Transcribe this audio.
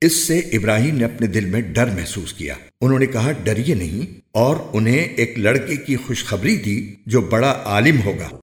اس سے ابراہیم نے اپنے دل میں ڈر محسوس کیا۔ انہوں نے کہا، ڈریے نہیں اور انہیں ایک لڑکے کی خوشخبری دی جو بڑا عالم ہوگا۔